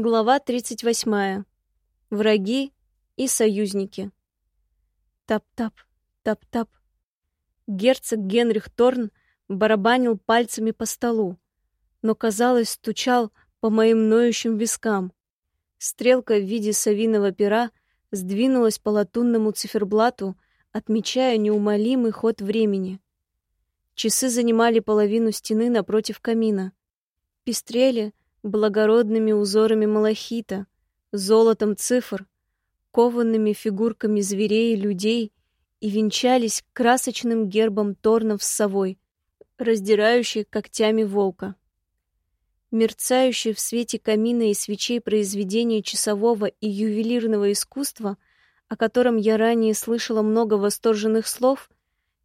Глава 38. Враги и союзники. Тап-тап, тап-тап. Герцог Генрих Торн барабанил пальцами по столу, но, казалось, стучал по моим ноющим вискам. Стрелка в виде совиного пера сдвинулась по латунному циферблату, отмечая неумолимый ход времени. Часы занимали половину стены напротив камина. Пестрели благородными узорами малахита, золотом цифр, коваными фигурками зверей и людей и венчались красочным гербом торнов с совой, раздирающей когтями волка. Мерцающее в свете камина и свечей произведение часового и ювелирного искусства, о котором я ранее слышала много восторженных слов,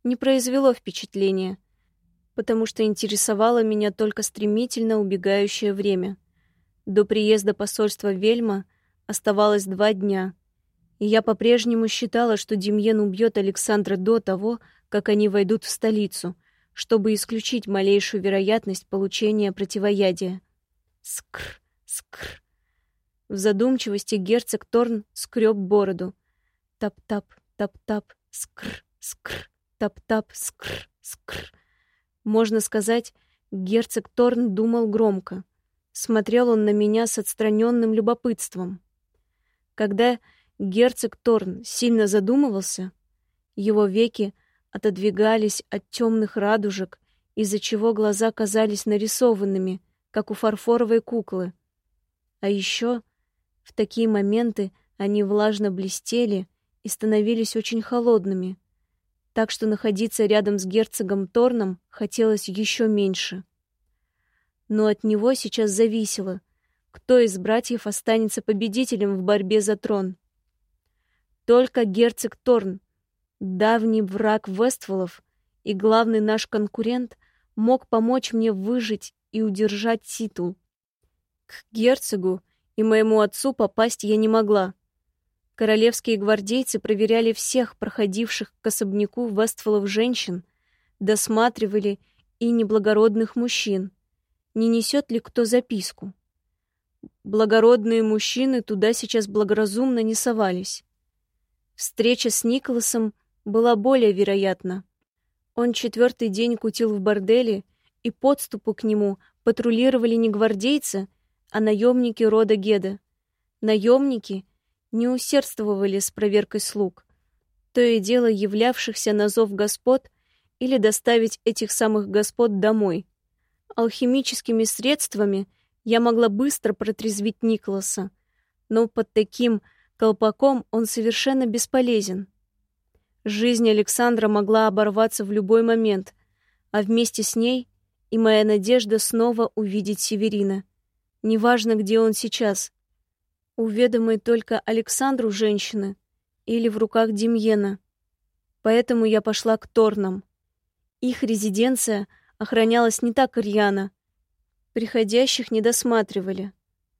не произвело впечатления, потому что интересовало меня только стремительно убегающее время. До приезда посольства Вельма оставалось два дня, и я по-прежнему считала, что Демьен убьет Александра до того, как они войдут в столицу, чтобы исключить малейшую вероятность получения противоядия. Скр, скр. В задумчивости герцог Торн скреб бороду. Тап-тап, тап-тап, скр, скр, тап-тап, скр, скр. Можно сказать, герцог Торн думал громко. Смотрел он на меня с отстраненным любопытством. Когда герцог Торн сильно задумывался, его веки отодвигались от темных радужек, из-за чего глаза казались нарисованными, как у фарфоровой куклы. А еще в такие моменты они влажно блестели и становились очень холодными, так что находиться рядом с герцогом Торном хотелось еще меньше. Но от него сейчас зависело, кто из братьев останется победителем в борьбе за трон. Только герцог Торн, давний враг Вестфолов и главный наш конкурент, мог помочь мне выжить и удержать титул. К герцогу и моему отцу попасть я не могла. Королевские гвардейцы проверяли всех проходивших к особняку Вестфолов женщин, досматривали и неблагородных мужчин, не несет ли кто записку. Благородные мужчины туда сейчас благоразумно не совались. Встреча с Николасом была более вероятна. Он четвертый день кутил в борделе, и подступу к нему патрулировали не гвардейцы, а наемники рода Геда. Наемники не усердствовали с проверкой слуг, то и дело являвшихся на зов господ или доставить этих самых господ домой. Алхимическими средствами я могла быстро протрезвить Николаса, но под таким колпаком он совершенно бесполезен. Жизнь Александра могла оборваться в любой момент, а вместе с ней и моя надежда снова увидеть Северина. Неважно, где он сейчас. Уведомой только Александру женщины или в руках Демьена. Поэтому я пошла к Торнам. Их резиденция охранялась не так рьяно. Приходящих не досматривали,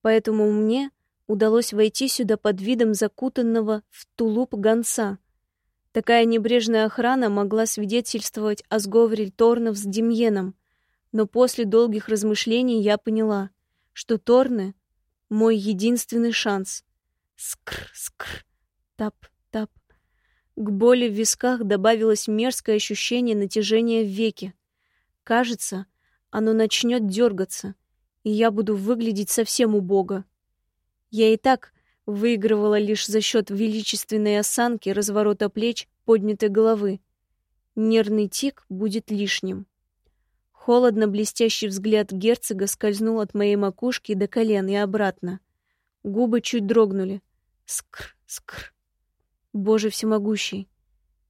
поэтому мне удалось войти сюда под видом закутанного в тулуп гонца. Такая небрежная охрана могла свидетельствовать о сговоре Торнов с Демьеном, но после долгих размышлений я поняла, что Торны — мой единственный шанс. Скр, скр, тап, тап. К боли в висках добавилось мерзкое ощущение натяжения в веке. Кажется, оно начнет дергаться, и я буду выглядеть совсем убого. Я и так выигрывала лишь за счет величественной осанки, разворота плеч, поднятой головы. Нервный тик будет лишним. Холодно блестящий взгляд герцога скользнул от моей макушки до колен и обратно. Губы чуть дрогнули. Скр, скр. Боже всемогущий.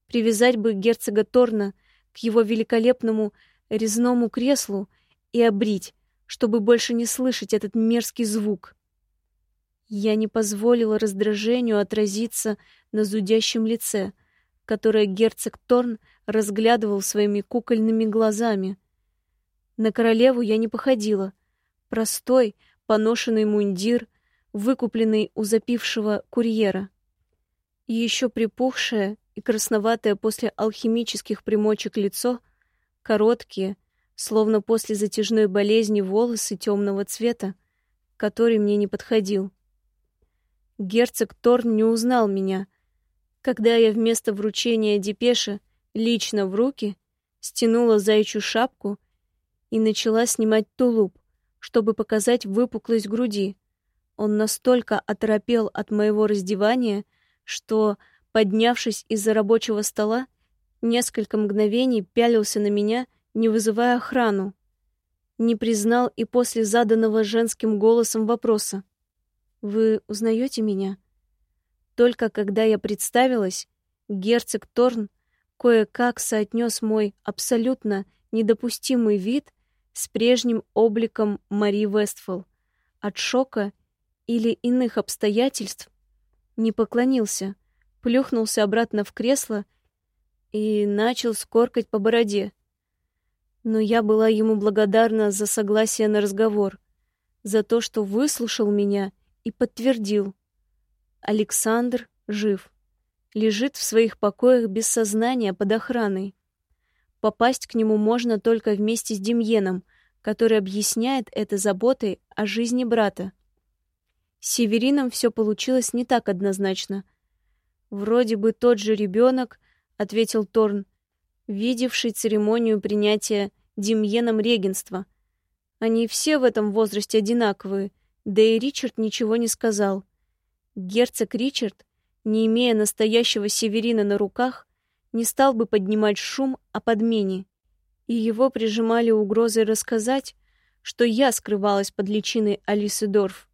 Привязать бы герцога Торна к его великолепному резному креслу и обрить, чтобы больше не слышать этот мерзкий звук. Я не позволила раздражению отразиться на зудящем лице, которое герцог Торн разглядывал своими кукольными глазами. На королеву я не походила. Простой, поношенный мундир, выкупленный у запившего курьера. И еще припухшее и красноватое после алхимических примочек лицо, короткие, словно после затяжной болезни волосы темного цвета, который мне не подходил. Герцог Торн не узнал меня, когда я вместо вручения депеши лично в руки стянула зайчью шапку и начала снимать тулуп, чтобы показать выпуклость груди. Он настолько оторопел от моего раздевания, что, поднявшись из-за рабочего стола, несколько мгновений пялился на меня, не вызывая охрану. Не признал и после заданного женским голосом вопроса. «Вы узнаете меня?» Только когда я представилась, герцог Торн кое-как соотнес мой абсолютно недопустимый вид с прежним обликом Мари Вестфол. От шока или иных обстоятельств не поклонился, плюхнулся обратно в кресло и начал скоркать по бороде. Но я была ему благодарна за согласие на разговор, за то, что выслушал меня и подтвердил. Александр жив. Лежит в своих покоях без сознания под охраной. Попасть к нему можно только вместе с Демьеном, который объясняет это заботой о жизни брата. С Северином все получилось не так однозначно. Вроде бы тот же ребенок, ответил Торн, видевший церемонию принятия Демьеном регенства. Они все в этом возрасте одинаковые, да и Ричард ничего не сказал. Герцог Ричард, не имея настоящего Северина на руках, не стал бы поднимать шум о подмене, и его прижимали угрозой рассказать, что я скрывалась под личиной Алисы Дорф.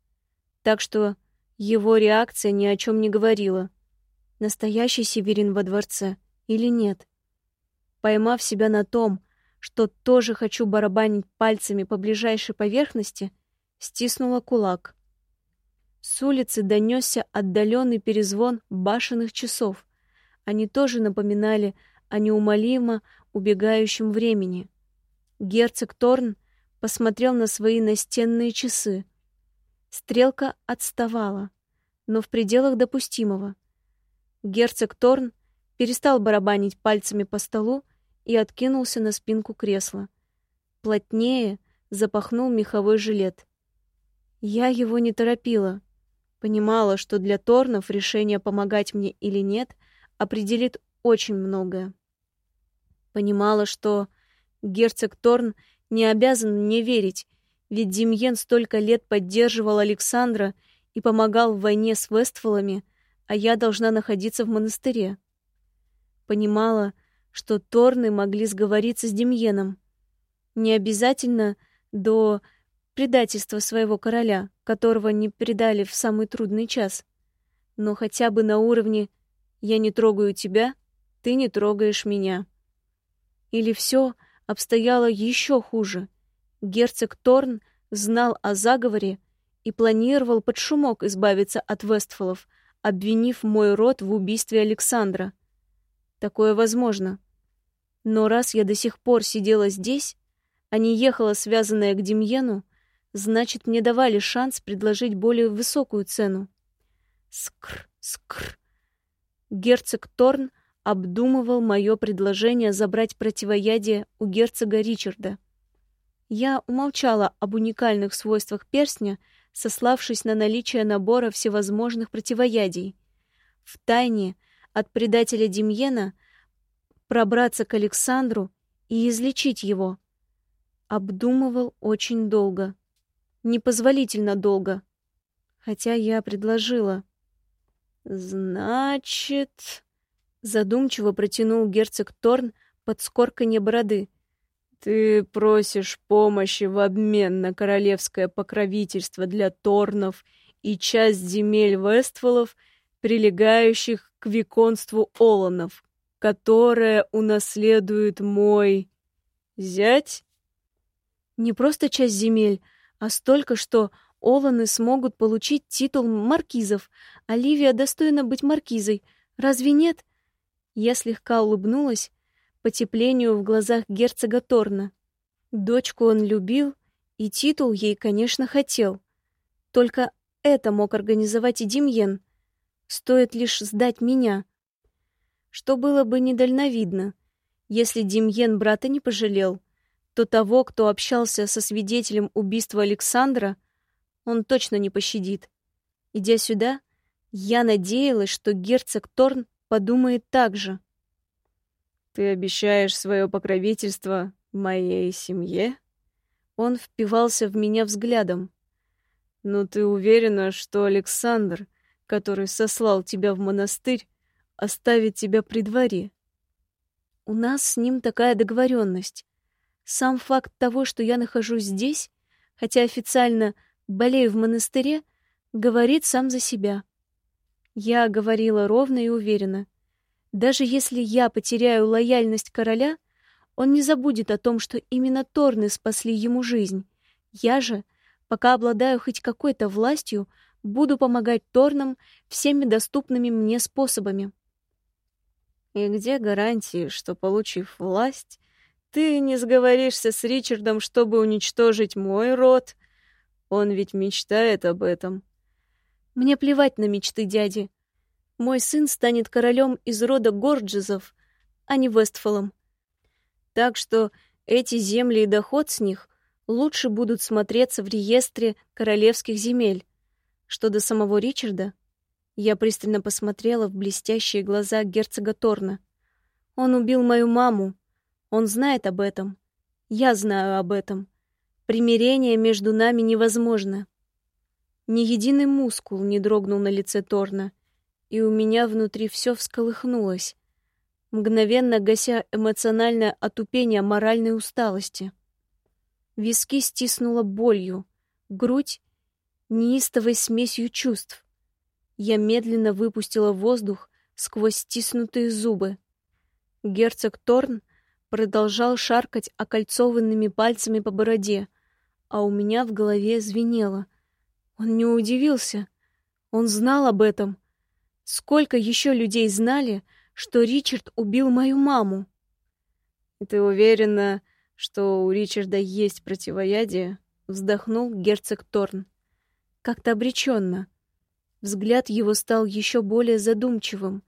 Так что его реакция ни о чем не говорила. Настоящий Северин во дворце или нет? Поймав себя на том, что тоже хочу барабанить пальцами по ближайшей поверхности, стиснула кулак. С улицы донесся отдаленный перезвон башенных часов. Они тоже напоминали о неумолимо убегающем времени. Герцог Торн посмотрел на свои настенные часы. Стрелка отставала, но в пределах допустимого. Герцог Торн перестал барабанить пальцами по столу и откинулся на спинку кресла. Плотнее запахнул меховой жилет. Я его не торопила. Понимала, что для Торнов решение помогать мне или нет определит очень многое. Понимала, что герцог Торн не обязан мне верить, ведь Демьен столько лет поддерживал Александра и помогал в войне с Вестфолами, а я должна находиться в монастыре. Понимала, что Торны могли сговориться с Демьеном. Не обязательно до предательства своего короля, которого не предали в самый трудный час. Но хотя бы на уровне «я не трогаю тебя, ты не трогаешь меня». Или все обстояло еще хуже. Герцог Торн знал о заговоре и планировал под шумок избавиться от Вестфолов, обвинив мой род в убийстве Александра. Такое возможно. Но раз я до сих пор сидела здесь, а не ехала связанная к Демьену, значит, мне давали шанс предложить более высокую цену. Скр, скр. Герцог Торн обдумывал мое предложение забрать противоядие у герцога Ричарда. Я умолчала об уникальных свойствах перстня, сославшись на наличие набора всевозможных противоядий. В тайне от предателя Демьена пробраться к Александру и излечить его. Обдумывал очень долго непозволительно долго. Хотя я предложила. Значит, задумчиво протянул герцог Торн под скорканье бороды. Ты просишь помощи в обмен на королевское покровительство для Торнов и часть земель Вестфолов, прилегающих к виконству Оланов, которое унаследует мой зять? Не просто часть земель, а столько, что Оланы смогут получить титул маркизов. Оливия достойна быть маркизой. Разве нет? Я слегка улыбнулась потеплению в глазах герцога Торна. Дочку он любил, и титул ей, конечно, хотел. Только это мог организовать и Демьен. Стоит лишь сдать меня. Что было бы недальновидно, если Демьен брата не пожалел — то того, кто общался со свидетелем убийства Александра, он точно не пощадит. Идя сюда, я надеялась, что герцог Торн подумает так же. «Ты обещаешь свое покровительство моей семье?» Он впивался в меня взглядом. «Но ты уверена, что Александр, который сослал тебя в монастырь, оставит тебя при дворе?» «У нас с ним такая договоренность. Сам факт того, что я нахожусь здесь, хотя официально болею в монастыре, говорит сам за себя. Я говорила ровно и уверенно. Даже если я потеряю лояльность короля, он не забудет о том, что именно Торны спасли ему жизнь. Я же, пока обладаю хоть какой-то властью, буду помогать Торнам всеми доступными мне способами. И где гарантии, что, получив власть, ты не сговоришься с Ричардом, чтобы уничтожить мой род? Он ведь мечтает об этом. Мне плевать на мечты дяди. Мой сын станет королем из рода Горджизов, а не Вестфолом. Так что эти земли и доход с них лучше будут смотреться в реестре королевских земель. Что до самого Ричарда, я пристально посмотрела в блестящие глаза герцога Торна. Он убил мою маму. Он знает об этом. Я знаю об этом. Примирение между нами невозможно. Ни единый мускул не дрогнул на лице Торна, и у меня внутри все всколыхнулось, мгновенно гася эмоциональное отупение моральной усталости. Виски стиснуло болью, грудь — неистовой смесью чувств. Я медленно выпустила воздух сквозь стиснутые зубы. Герцог Торн продолжал шаркать окольцованными пальцами по бороде, а у меня в голове звенело — он не удивился. Он знал об этом. Сколько еще людей знали, что Ричард убил мою маму? «Ты уверена, что у Ричарда есть противоядие?» — вздохнул герцог Торн. Как-то обреченно. Взгляд его стал еще более задумчивым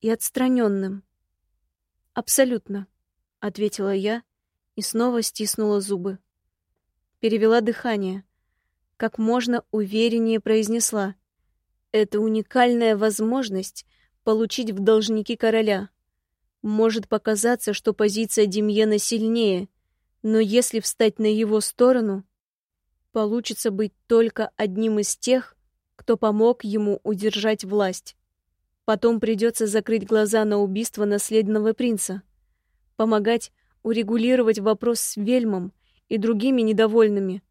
и отстраненным. «Абсолютно», — ответила я и снова стиснула зубы. Перевела дыхание — как можно увереннее произнесла. Это уникальная возможность получить в должники короля. Может показаться, что позиция Демьена сильнее, но если встать на его сторону, получится быть только одним из тех, кто помог ему удержать власть. Потом придется закрыть глаза на убийство наследного принца, помогать урегулировать вопрос с Вельмом и другими недовольными,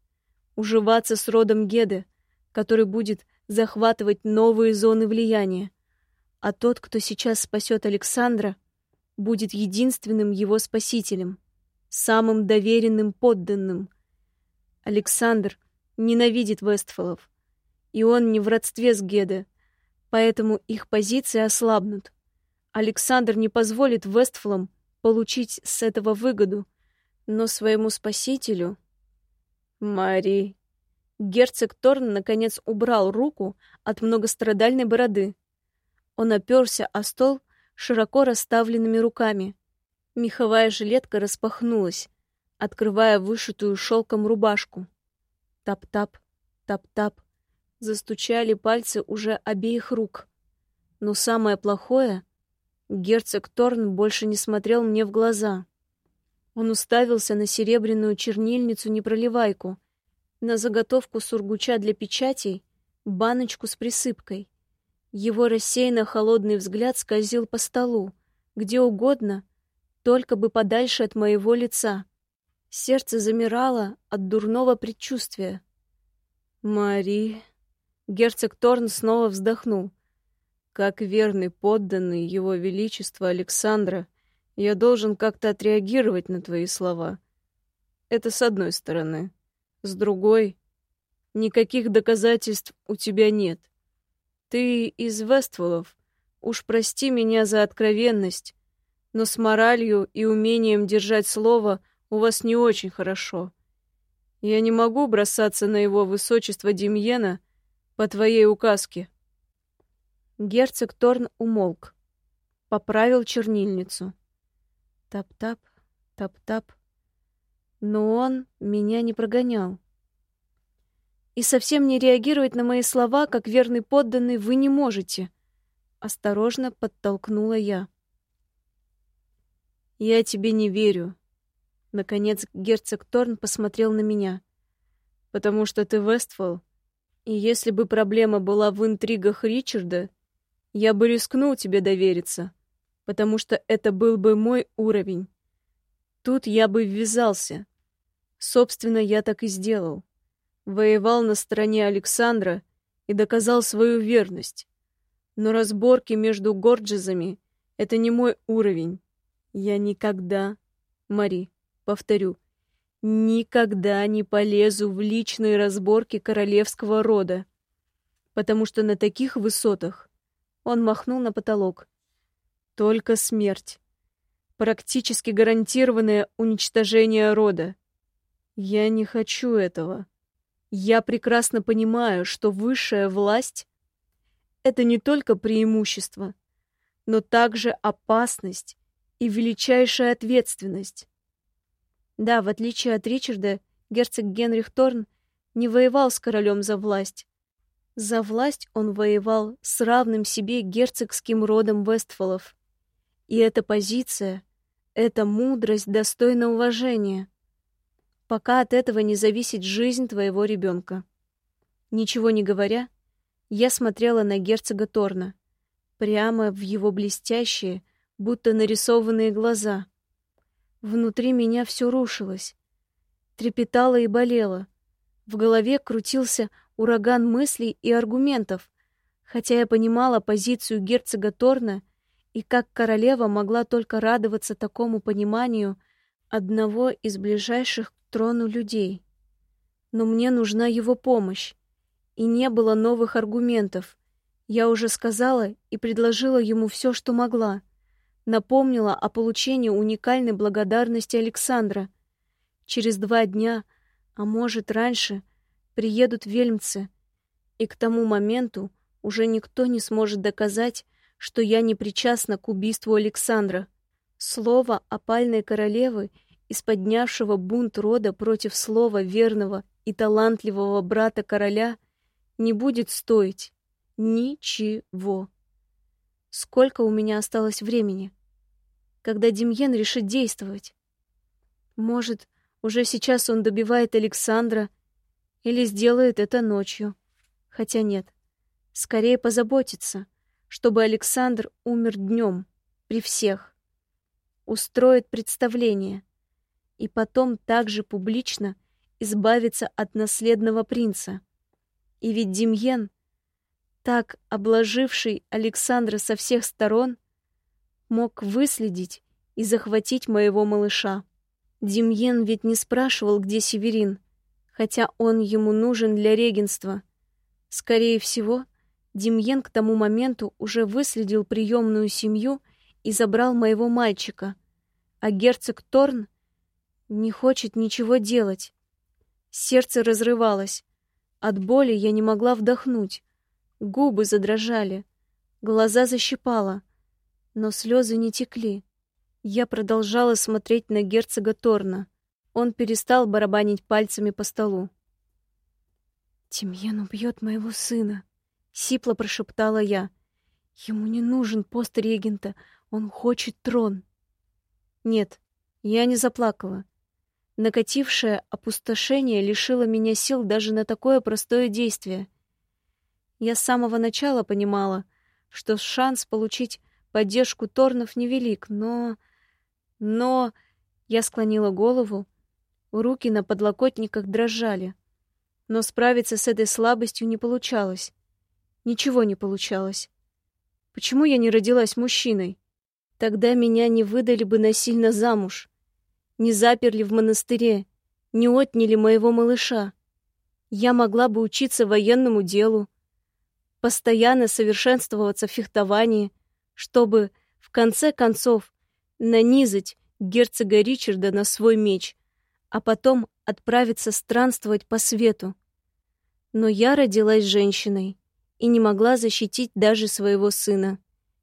уживаться с родом Геды, который будет захватывать новые зоны влияния. А тот, кто сейчас спасет Александра, будет единственным его спасителем, самым доверенным подданным. Александр ненавидит Вестфолов, и он не в родстве с Геде, поэтому их позиции ослабнут. Александр не позволит Вестфолам получить с этого выгоду, но своему спасителю Мари. Герцог Торн наконец убрал руку от многострадальной бороды. Он оперся о стол широко расставленными руками. Меховая жилетка распахнулась, открывая вышитую шелком рубашку. Тап-тап, тап-тап. Застучали пальцы уже обеих рук. Но самое плохое — герцог Торн больше не смотрел мне в глаза. Он уставился на серебряную чернильницу-непроливайку, на заготовку сургуча для печатей, баночку с присыпкой. Его рассеянно холодный взгляд скользил по столу, где угодно, только бы подальше от моего лица. Сердце замирало от дурного предчувствия. «Мари...» Герцог Торн снова вздохнул. «Как верный подданный Его Величества Александра, я должен как-то отреагировать на твои слова. Это с одной стороны. С другой, никаких доказательств у тебя нет. Ты из Вестволов. Уж прости меня за откровенность, но с моралью и умением держать слово у вас не очень хорошо. Я не могу бросаться на его высочество Демьена по твоей указке. Герцог Торн умолк, поправил чернильницу. Тап-тап, тап-тап. Но он меня не прогонял. И совсем не реагировать на мои слова, как верный подданный, вы не можете. Осторожно подтолкнула я. Я тебе не верю. Наконец герцог Торн посмотрел на меня. Потому что ты Вестфол. И если бы проблема была в интригах Ричарда, я бы рискнул тебе довериться, потому что это был бы мой уровень. Тут я бы ввязался. Собственно, я так и сделал. Воевал на стороне Александра и доказал свою верность. Но разборки между Горджизами — это не мой уровень. Я никогда, Мари, повторю, никогда не полезу в личные разборки королевского рода, потому что на таких высотах он махнул на потолок. Только смерть. Практически гарантированное уничтожение рода. Я не хочу этого. Я прекрасно понимаю, что высшая власть — это не только преимущество, но также опасность и величайшая ответственность. Да, в отличие от Ричарда, герцог Генрих Торн не воевал с королем за власть. За власть он воевал с равным себе герцогским родом Вестфолов. И эта позиция, эта мудрость достойна уважения, пока от этого не зависит жизнь твоего ребенка. Ничего не говоря, я смотрела на герцога Торна, прямо в его блестящие, будто нарисованные глаза. Внутри меня все рушилось, трепетало и болело. В голове крутился ураган мыслей и аргументов, хотя я понимала позицию герцога Торна и как королева могла только радоваться такому пониманию одного из ближайших к трону людей. Но мне нужна его помощь, и не было новых аргументов. Я уже сказала и предложила ему все, что могла — напомнила о получении уникальной благодарности Александра. Через два дня, а может раньше, приедут вельмцы, и к тому моменту уже никто не сможет доказать, что я не причастна к убийству Александра. Слово опальной королевы из поднявшего бунт рода против слова верного и талантливого брата короля не будет стоить ничего. Сколько у меня осталось времени? Когда Демьен решит действовать? Может, уже сейчас он добивает Александра или сделает это ночью. Хотя нет. Скорее позаботиться, чтобы Александр умер днем, при всех. Устроит представление. И потом также публично избавиться от наследного принца. И ведь Демьен — так обложивший Александра со всех сторон, мог выследить и захватить моего малыша. Демьен ведь не спрашивал, где Северин, хотя он ему нужен для регенства. Скорее всего, Демьен к тому моменту уже выследил приемную семью и забрал моего мальчика, а герцог Торн не хочет ничего делать. Сердце разрывалось. От боли я не могла вдохнуть. Губы задрожали, глаза защипало, но слезы не текли. Я продолжала смотреть на герцога Торна. Он перестал барабанить пальцами по столу. «Тимьен убьет моего сына», — сипло прошептала я. «Ему не нужен пост регента, он хочет трон». Нет, я не заплакала. Накатившее опустошение лишило меня сил даже на такое простое действие. Я с самого начала понимала, что шанс получить поддержку Торнов невелик, но... Но... Я склонила голову, руки на подлокотниках дрожали. Но справиться с этой слабостью не получалось. Ничего не получалось. Почему я не родилась мужчиной? Тогда меня не выдали бы насильно замуж, не заперли в монастыре, не отняли моего малыша. Я могла бы учиться военному делу, постоянно совершенствоваться в фехтовании, чтобы, в конце концов, нанизать герцога Ричарда на свой меч, а потом отправиться странствовать по свету. Но я родилась женщиной и не могла защитить даже своего сына.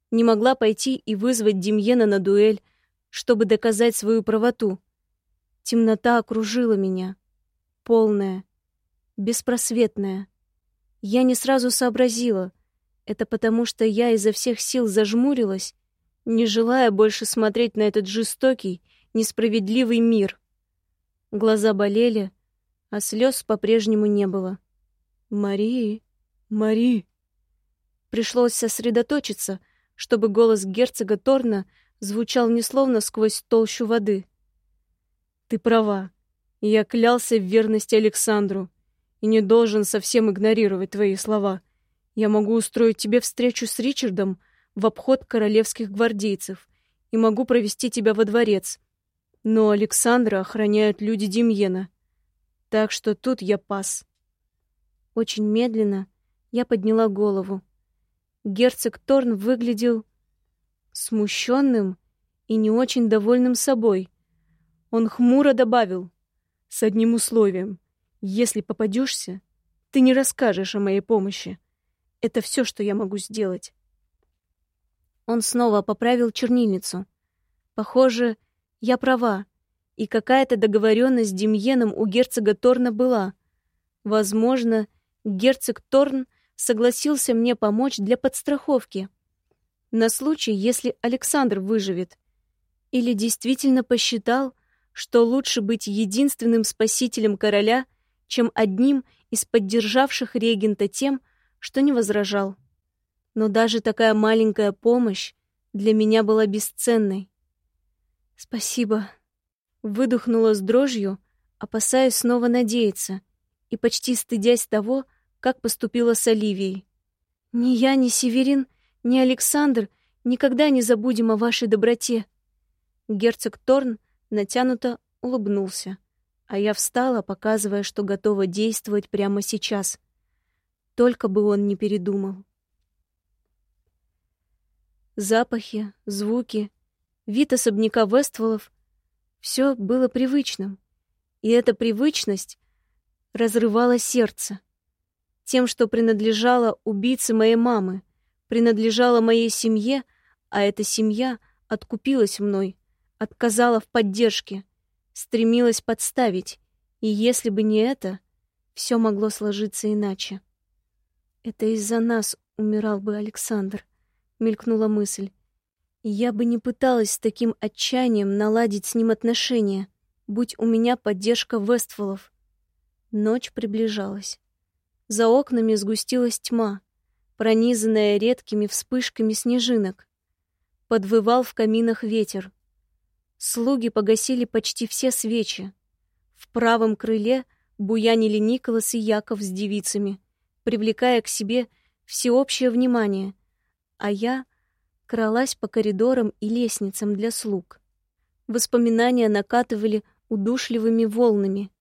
Не могла пойти и вызвать Демьена на дуэль, чтобы доказать свою правоту. Темнота окружила меня. Полная. беспросветная. Я не сразу сообразила. Это потому, что я изо всех сил зажмурилась, не желая больше смотреть на этот жестокий, несправедливый мир. Глаза болели, а слез по-прежнему не было. «Мари, Мари!» Пришлось сосредоточиться, чтобы голос герцога Торна звучал не словно сквозь толщу воды. «Ты права. Я клялся в верности Александру и не должен совсем игнорировать твои слова. Я могу устроить тебе встречу с Ричардом в обход королевских гвардейцев и могу провести тебя во дворец. Но Александра охраняют люди Демьена. Так что тут я пас». Очень медленно я подняла голову. Герцог Торн выглядел смущенным и не очень довольным собой. Он хмуро добавил, с одним условием. Если попадешься, ты не расскажешь о моей помощи. Это все, что я могу сделать. Он снова поправил чернильницу. Похоже, я права, и какая-то договоренность с Демьеном у герцога Торна была. Возможно, герцог Торн согласился мне помочь для подстраховки. На случай, если Александр выживет. Или действительно посчитал, что лучше быть единственным спасителем короля, чем одним из поддержавших регента тем, что не возражал. Но даже такая маленькая помощь для меня была бесценной. «Спасибо», — выдохнула с дрожью, опасаясь снова надеяться, и почти стыдясь того, как поступила с Оливией. «Ни я, ни Северин, ни Александр никогда не забудем о вашей доброте». Герцог Торн натянуто улыбнулся, а я встала, показывая, что готова действовать прямо сейчас. Только бы он не передумал. Запахи, звуки, вид особняка Вестволов — все было привычным, и эта привычность разрывала сердце тем, что принадлежало убийце моей мамы, принадлежало моей семье, а эта семья откупилась мной, отказала в поддержке, стремилась подставить, и если бы не это, все могло сложиться иначе. Это из-за нас умирал бы Александр, мелькнула мысль. Я бы не пыталась с таким отчаянием наладить с ним отношения, будь у меня поддержка Вестфолов. Ночь приближалась. За окнами сгустилась тьма, пронизанная редкими вспышками снежинок. Подвывал в каминах ветер. Слуги погасили почти все свечи. В правом крыле буянили Николас и Яков с девицами, привлекая к себе всеобщее внимание, а я кралась по коридорам и лестницам для слуг. Воспоминания накатывали удушливыми волнами.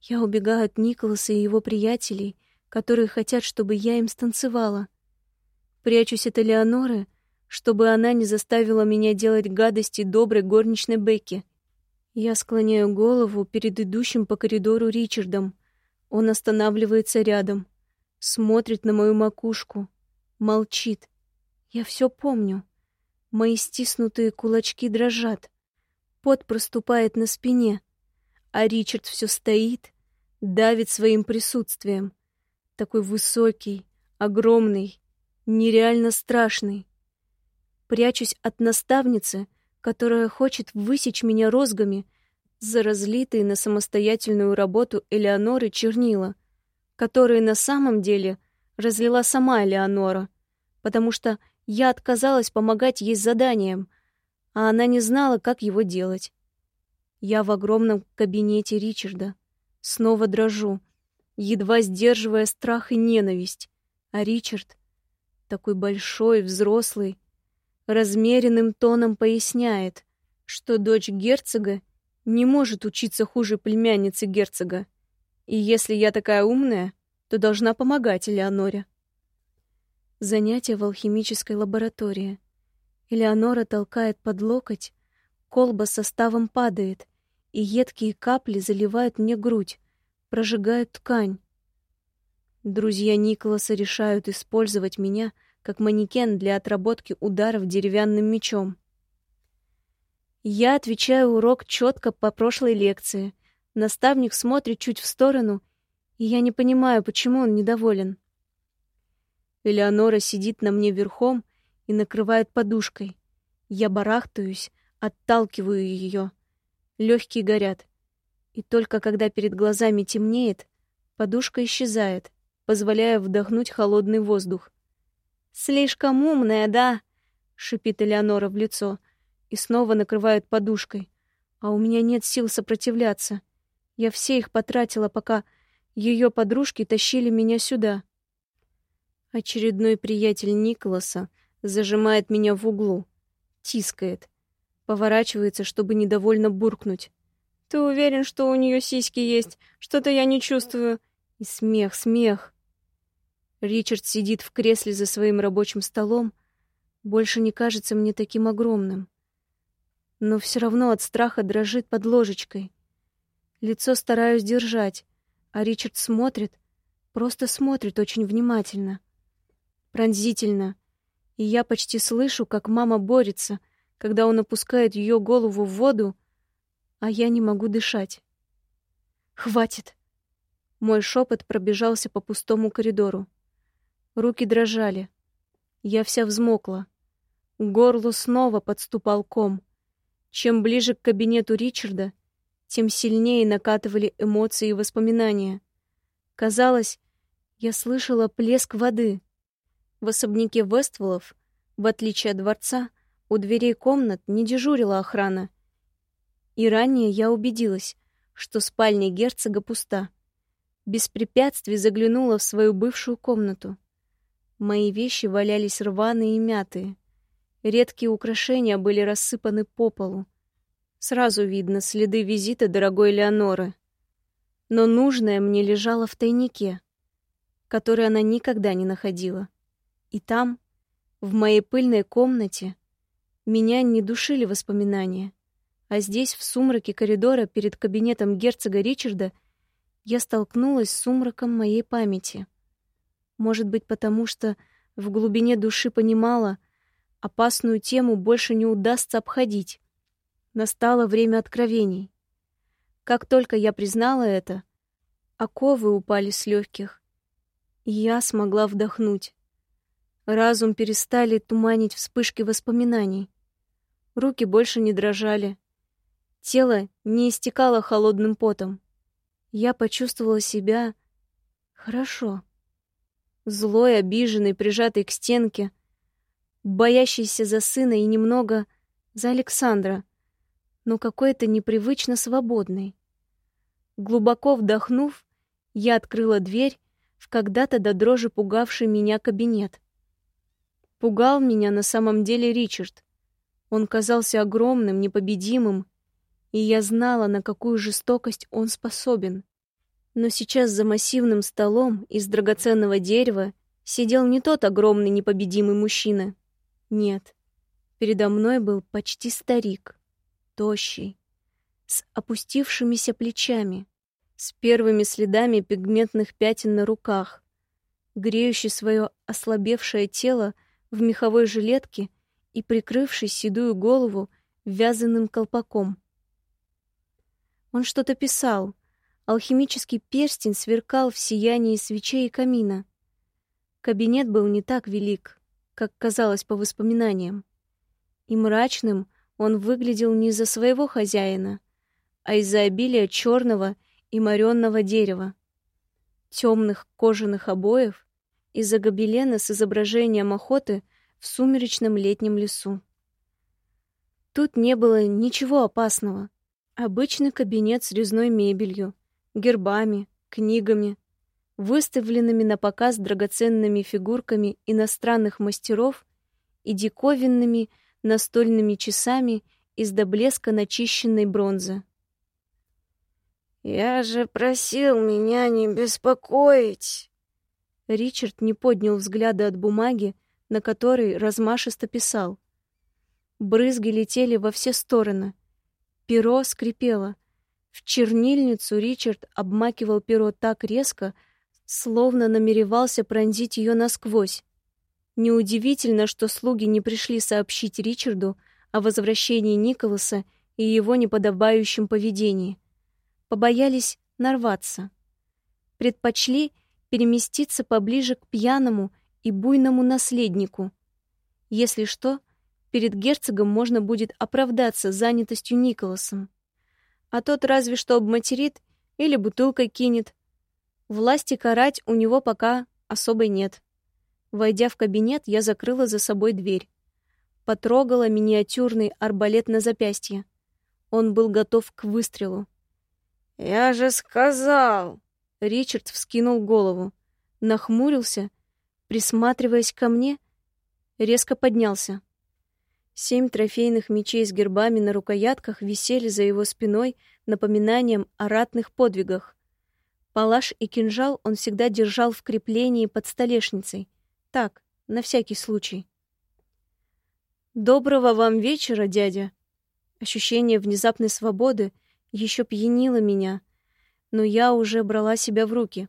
Я убегаю от Николаса и его приятелей, которые хотят, чтобы я им станцевала. Прячусь от Элеоноры, чтобы она не заставила меня делать гадости доброй горничной Бекки. Я склоняю голову перед идущим по коридору Ричардом. Он останавливается рядом, смотрит на мою макушку, молчит. Я все помню. Мои стиснутые кулачки дрожат. Пот проступает на спине, а Ричард все стоит, давит своим присутствием. Такой высокий, огромный, нереально страшный. Прячусь от наставницы, которая хочет высечь меня розгами за разлитые на самостоятельную работу Элеоноры чернила, которые на самом деле разлила сама Элеонора, потому что я отказалась помогать ей с заданием, а она не знала, как его делать. Я в огромном кабинете Ричарда. Снова дрожу, едва сдерживая страх и ненависть. А Ричард, такой большой, взрослый, размеренным тоном поясняет, что дочь герцога не может учиться хуже племянницы герцога. И если я такая умная, то должна помогать Элеоноре. Занятие в алхимической лаборатории. Элеонора толкает под локоть, колба с составом падает, и едкие капли заливают мне грудь, прожигают ткань. Друзья Николаса решают использовать меня как манекен для отработки ударов деревянным мечом. Я отвечаю урок четко по прошлой лекции. Наставник смотрит чуть в сторону И я не понимаю, почему он недоволен. Элеонора сидит на мне верхом и накрывает подушкой. Я барахтаюсь, отталкиваю ее. Легкие горят. И только когда перед глазами темнеет, подушка исчезает, позволяя вдохнуть холодный воздух. «Слишком умная, да?» — шипит Элеонора в лицо и снова накрывает подушкой. А у меня нет сил сопротивляться. Я все их потратила, пока ее подружки тащили меня сюда. Очередной приятель Николаса зажимает меня в углу, тискает, поворачивается, чтобы недовольно буркнуть. «Ты уверен, что у нее сиськи есть? Что-то я не чувствую». И смех, смех. Ричард сидит в кресле за своим рабочим столом, больше не кажется мне таким огромным. Но все равно от страха дрожит под ложечкой. Лицо стараюсь держать, а Ричард смотрит, просто смотрит очень внимательно. Пронзительно. И я почти слышу, как мама борется, когда он опускает ее голову в воду, а я не могу дышать. «Хватит!» Мой шепот пробежался по пустому коридору. Руки дрожали. Я вся взмокла. К горлу снова подступал ком. Чем ближе к кабинету Ричарда, тем сильнее накатывали эмоции и воспоминания. Казалось, я слышала плеск воды. В особняке Вестволов, в отличие от дворца, у дверей комнат не дежурила охрана. И ранее я убедилась, что спальня герцога пуста. Без препятствий заглянула в свою бывшую комнату. Мои вещи валялись рваные и мятые. Редкие украшения были рассыпаны по полу. Сразу видно следы визита дорогой Леоноры. Но нужное мне лежало в тайнике, который она никогда не находила. И там, в моей пыльной комнате, меня не душили воспоминания. А здесь, в сумраке коридора перед кабинетом герцога Ричарда, я столкнулась с сумраком моей памяти. Может быть, потому что в глубине души понимала, опасную тему больше не удастся обходить. Настало время откровений. Как только я признала это, оковы упали с легких, и я смогла вдохнуть. Разум перестали туманить вспышки воспоминаний. Руки больше не дрожали. Тело не истекало холодным потом. Я почувствовала себя хорошо. Злой, обиженный, прижатый к стенке, боящийся за сына и немного за Александра — но какой-то непривычно свободный. Глубоко вдохнув, я открыла дверь в когда-то до дрожи пугавший меня кабинет. Пугал меня на самом деле Ричард. Он казался огромным, непобедимым, и я знала, на какую жестокость он способен. Но сейчас за массивным столом из драгоценного дерева сидел не тот огромный непобедимый мужчина. Нет, передо мной был почти старик тощий, с опустившимися плечами, с первыми следами пигментных пятен на руках, греющий свое ослабевшее тело в меховой жилетке и прикрывший седую голову вязаным колпаком. Он что-то писал. Алхимический перстень сверкал в сиянии свечей и камина. Кабинет был не так велик, как казалось по воспоминаниям. И мрачным он выглядел не из-за своего хозяина, а из-за обилия черного и моренного дерева, темных кожаных обоев из-за гобелена с изображением охоты в сумеречном летнем лесу. Тут не было ничего опасного. Обычный кабинет с резной мебелью, гербами, книгами, выставленными на показ драгоценными фигурками иностранных мастеров и диковинными настольными часами из до блеска начищенной бронзы. «Я же просил меня не беспокоить!» Ричард не поднял взгляда от бумаги, на которой размашисто писал. Брызги летели во все стороны. Перо скрипело. В чернильницу Ричард обмакивал перо так резко, словно намеревался пронзить ее насквозь. Неудивительно, что слуги не пришли сообщить Ричарду о возвращении Николаса и его неподобающем поведении. Побоялись нарваться. предпочли переместиться поближе к пьяному и буйному наследнику. Если что, перед герцогом можно будет оправдаться занятостью Николасом. А тот разве что обматерит или бутылкой кинет. Власти карать у него пока особой нет. Войдя в кабинет, я закрыла за собой дверь. Потрогала миниатюрный арбалет на запястье. Он был готов к выстрелу. «Я же сказал!» Ричард вскинул голову, нахмурился, присматриваясь ко мне, резко поднялся. Семь трофейных мечей с гербами на рукоятках висели за его спиной напоминанием о ратных подвигах. Палаш и кинжал он всегда держал в креплении под столешницей. Так, на всякий случай. «Доброго вам вечера, дядя!» Ощущение внезапной свободы еще пьянило меня, но я уже брала себя в руки.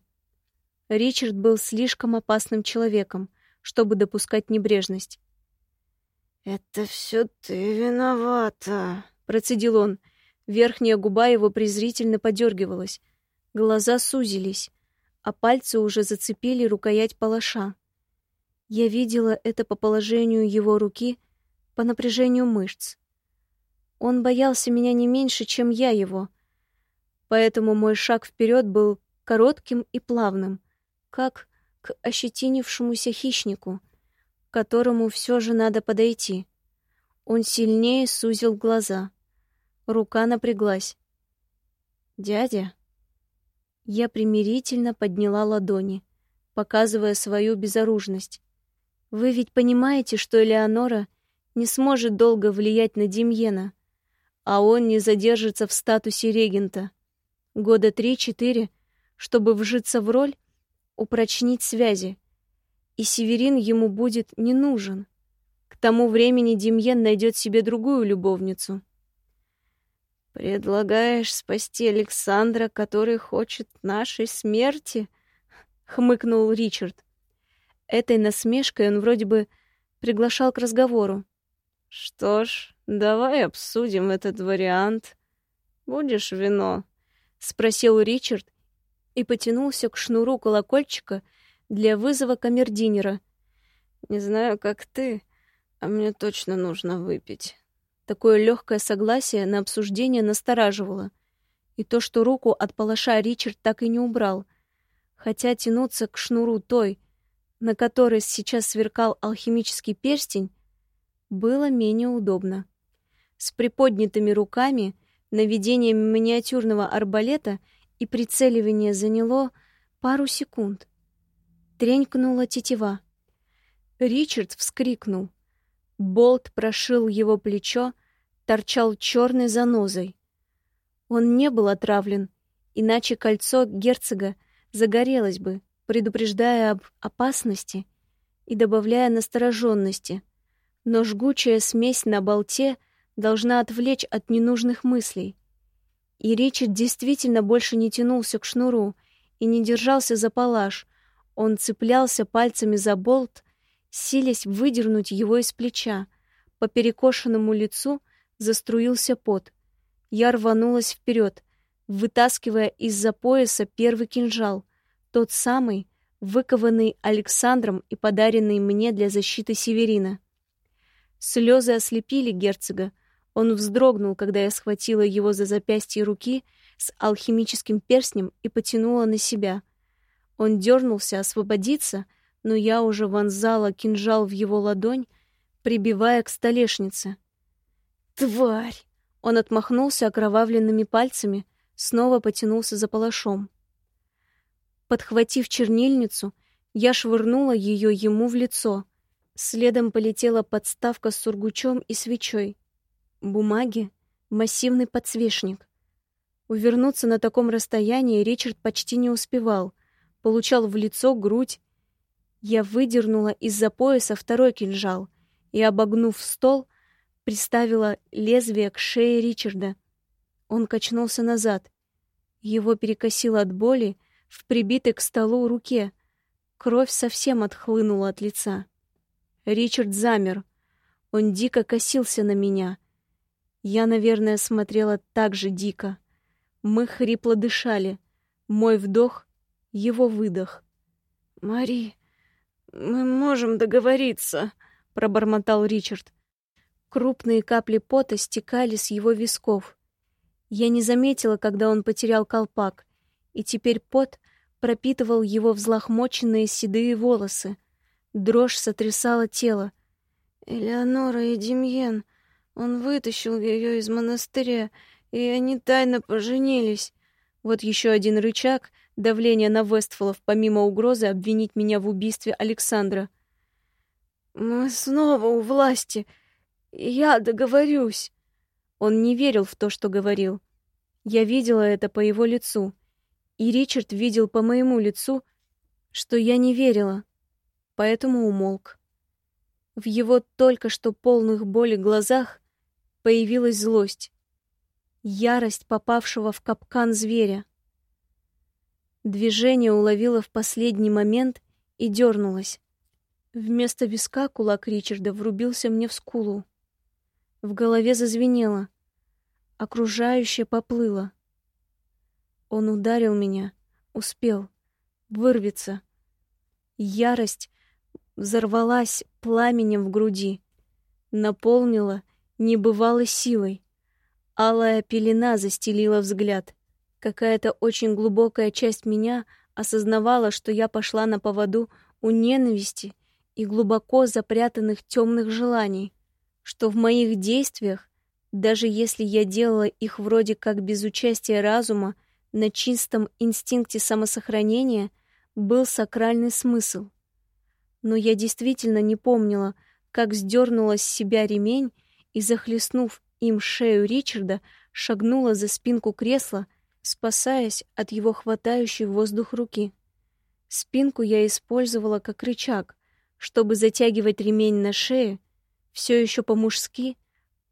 Ричард был слишком опасным человеком, чтобы допускать небрежность. «Это все ты виновата», — процедил он. Верхняя губа его презрительно подергивалась. Глаза сузились, а пальцы уже зацепили рукоять палаша. Я видела это по положению его руки, по напряжению мышц. Он боялся меня не меньше, чем я его. Поэтому мой шаг вперед был коротким и плавным, как к ощетинившемуся хищнику, которому все же надо подойти. Он сильнее сузил глаза. Рука напряглась. «Дядя?» Я примирительно подняла ладони, показывая свою безоружность. «Вы ведь понимаете, что Элеонора не сможет долго влиять на Демьена?» а он не задержится в статусе регента. Года три-четыре, чтобы вжиться в роль, упрочнить связи. И Северин ему будет не нужен. К тому времени Демьен найдет себе другую любовницу. «Предлагаешь спасти Александра, который хочет нашей смерти?» — хмыкнул Ричард. Этой насмешкой он вроде бы приглашал к разговору. «Что ж, давай обсудим этот вариант. Будешь вино?» — спросил Ричард и потянулся к шнуру колокольчика для вызова камердинера. «Не знаю, как ты, а мне точно нужно выпить». Такое легкое согласие на обсуждение настораживало. И то, что руку от палаша Ричард так и не убрал. Хотя тянуться к шнуру той, на которой сейчас сверкал алхимический перстень, было менее удобно. С приподнятыми руками наведение миниатюрного арбалета и прицеливание заняло пару секунд. Тренькнула тетива. Ричард вскрикнул. Болт прошил его плечо, торчал черной занозой. Он не был отравлен, иначе кольцо герцога загорелось бы, предупреждая об опасности и добавляя настороженности — но жгучая смесь на болте должна отвлечь от ненужных мыслей. И Ричард действительно больше не тянулся к шнуру и не держался за палаш. Он цеплялся пальцами за болт, силясь выдернуть его из плеча. По перекошенному лицу заструился пот. Я рванулась вперед, вытаскивая из-за пояса первый кинжал, тот самый, выкованный Александром и подаренный мне для защиты Северина. Слезы ослепили герцога. Он вздрогнул, когда я схватила его за запястье руки с алхимическим перстнем и потянула на себя. Он дернулся освободиться, но я уже вонзала кинжал в его ладонь, прибивая к столешнице. «Тварь!» Он отмахнулся окровавленными пальцами, снова потянулся за палашом. Подхватив чернильницу, я швырнула ее ему в лицо — Следом полетела подставка с сургучом и свечой. Бумаги, массивный подсвечник. Увернуться на таком расстоянии Ричард почти не успевал. Получал в лицо, грудь. Я выдернула из-за пояса второй кинжал и, обогнув стол, приставила лезвие к шее Ричарда. Он качнулся назад. Его перекосило от боли в прибитой к столу руке. Кровь совсем отхлынула от лица. Ричард замер. Он дико косился на меня. Я, наверное, смотрела так же дико. Мы хрипло дышали. Мой вдох его выдох. «Мари, мы можем договориться», — пробормотал Ричард. Крупные капли пота стекали с его висков. Я не заметила, когда он потерял колпак, и теперь пот пропитывал его взлохмоченные седые волосы. Дрожь сотрясала тело. «Элеонора и Демьен, он вытащил ее из монастыря, и они тайно поженились». Вот еще один рычаг давления на Вестфолов, помимо угрозы обвинить меня в убийстве Александра. «Мы снова у власти. Я договорюсь». Он не верил в то, что говорил. Я видела это по его лицу. И Ричард видел по моему лицу, что я не верила. Поэтому умолк. В его только что полных боли глазах появилась злость. Ярость попавшего в капкан зверя. Движение уловила в последний момент и дернулась. Вместо виска кулак Ричарда врубился мне в скулу. В голове зазвенело. Окружающее поплыло. Он ударил меня, успел, вырвется. Ярость взорвалась пламенем в груди, наполнила небывалой силой. Алая пелена застелила взгляд. Какая-то очень глубокая часть меня осознавала, что я пошла на поводу у ненависти и глубоко запрятанных темных желаний, что в моих действиях, даже если я делала их вроде как без участия разума, на чистом инстинкте самосохранения был сакральный смысл. Но я действительно не помнила, как сдернула с себя ремень и, захлестнув им шею Ричарда, шагнула за спинку кресла, спасаясь от его хватающей воздух руки. Спинку я использовала как рычаг, чтобы затягивать ремень на шее, все еще по-мужски,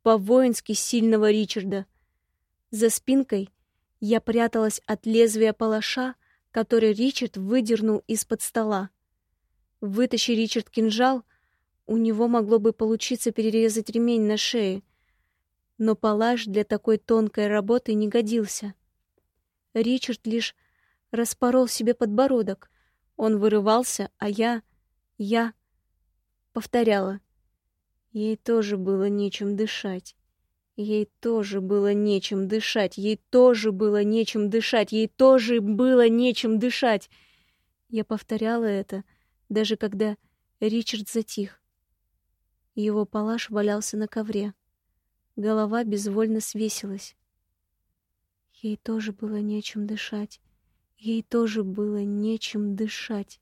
по-воински сильного Ричарда. За спинкой я пряталась от лезвия палаша, который Ричард выдернул из-под стола. Вытащи Ричард кинжал, у него могло бы получиться перерезать ремень на шее, но палаш для такой тонкой работы не годился. Ричард лишь распорол себе подбородок. Он вырывался, а я... я... повторяла. Ей тоже было нечем дышать. Ей тоже было нечем дышать, ей тоже было нечем дышать, ей тоже было нечем дышать. Я повторяла это, даже когда Ричард затих. Его палаш валялся на ковре. Голова безвольно свесилась. Ей тоже было нечем дышать. Ей тоже было нечем дышать.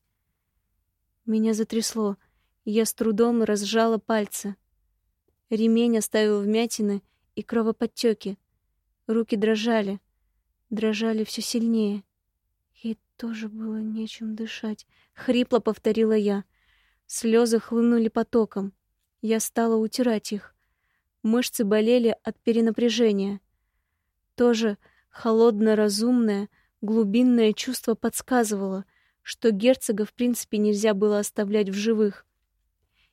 Меня затрясло, я с трудом разжала пальцы. Ремень оставил вмятины, и кровоподтеки. Руки дрожали, дрожали все сильнее. Ей тоже было нечем дышать. Хрипло повторила я. Слезы хлынули потоком. Я стала утирать их. Мышцы болели от перенапряжения. Тоже холодно-разумное, глубинное чувство подсказывало, что герцога в принципе нельзя было оставлять в живых.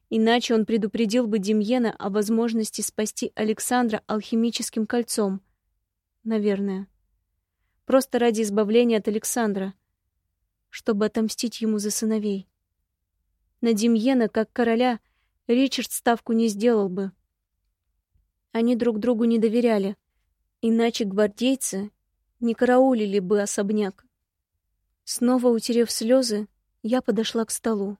Иначе он предупредил бы Демьена о возможности спасти Александра алхимическим кольцом. Наверное. Просто ради избавления от Александра. Чтобы отомстить ему за сыновей. На Демьена, как короля, Ричард ставку не сделал бы. Они друг другу не доверяли. Иначе гвардейцы не караулили бы особняк. Снова утерев слезы, я подошла к столу.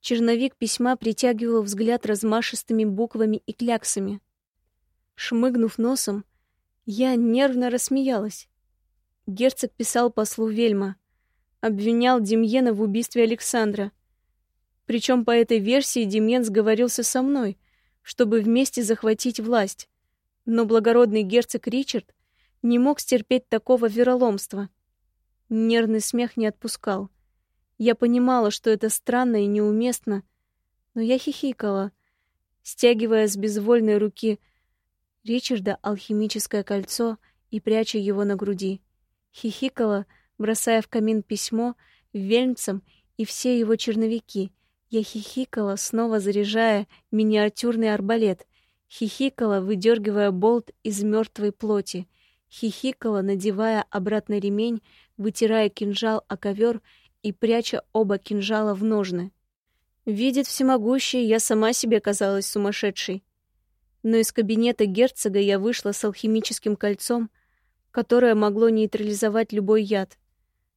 Черновик письма притягивал взгляд размашистыми буквами и кляксами. Шмыгнув носом, я нервно рассмеялась. Герцог писал послу Вельма, обвинял Демьена в убийстве Александра. Причем по этой версии Демьен сговорился со мной, чтобы вместе захватить власть. Но благородный герцог Ричард не мог стерпеть такого вероломства. Нервный смех не отпускал. Я понимала, что это странно и неуместно, но я хихикала, стягивая с безвольной руки Ричарда алхимическое кольцо и пряча его на груди. Хихикала, бросая в камин письмо вельмцам и все его черновики. Я хихикала, снова заряжая миниатюрный арбалет. Хихикала, выдергивая болт из мертвой плоти. Хихикала, надевая обратно ремень, вытирая кинжал о ковер и пряча оба кинжала в ножны. Видит всемогущий, я сама себе казалась сумасшедшей. Но из кабинета герцога я вышла с алхимическим кольцом, которое могло нейтрализовать любой яд.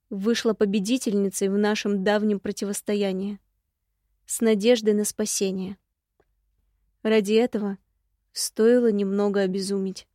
Вышла победительницей в нашем давнем противостоянии. С надеждой на спасение. Ради этого стоило немного обезумить.